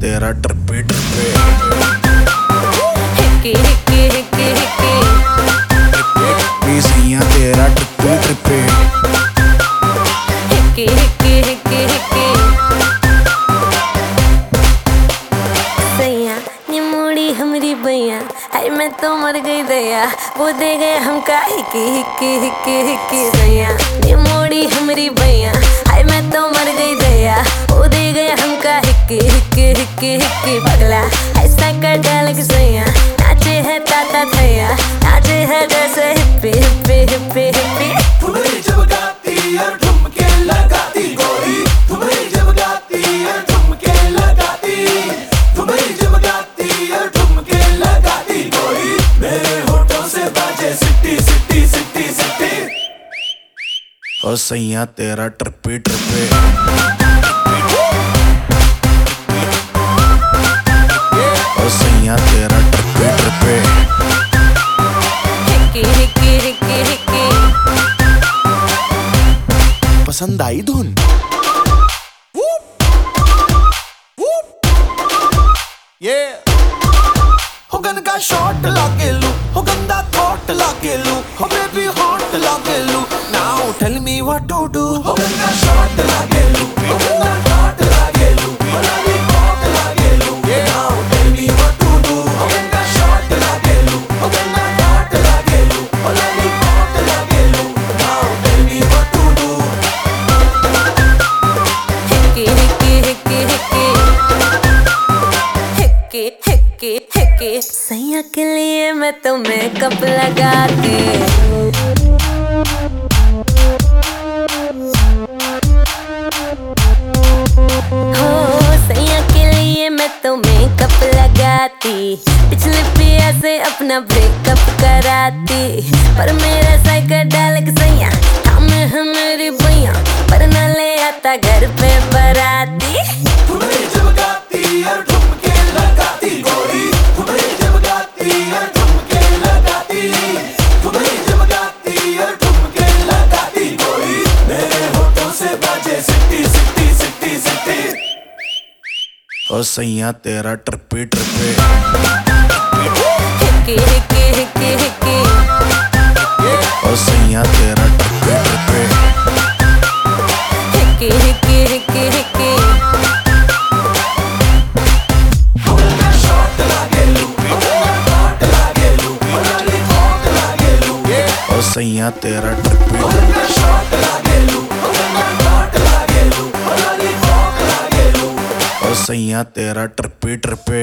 तेरा trippy ट्रिपे trippy ट्रिपे तो मर गई दया। वो दे गए हम का। हिक्के हिक्के हिक्के हिक्के। सैया ये मोड़ी हमरी भैया। सैया तेरा ट्रिपी ट्रिपे। पसंद आई धुन ये हुगन गन का शॉट लागे हिक्की हिक्की हिक्की सैया के लिए मैं तो मेकअप सैया के लगाती। पिछले से अपना ब्रेकअप कराती। पर मेरा साइकिल डाल के सैया हम है मेरी भैया पर न ले आता घर पे बराती। सिट्टी सिट्टी सिट्टी सिट्टी ओ सैया तेरा ट्रिपी ट्रिपे ओ सैया तेरा ट्रिपी सैया तेरा ट्रिपी सैया तेरा ट्रिपे ट्रिपे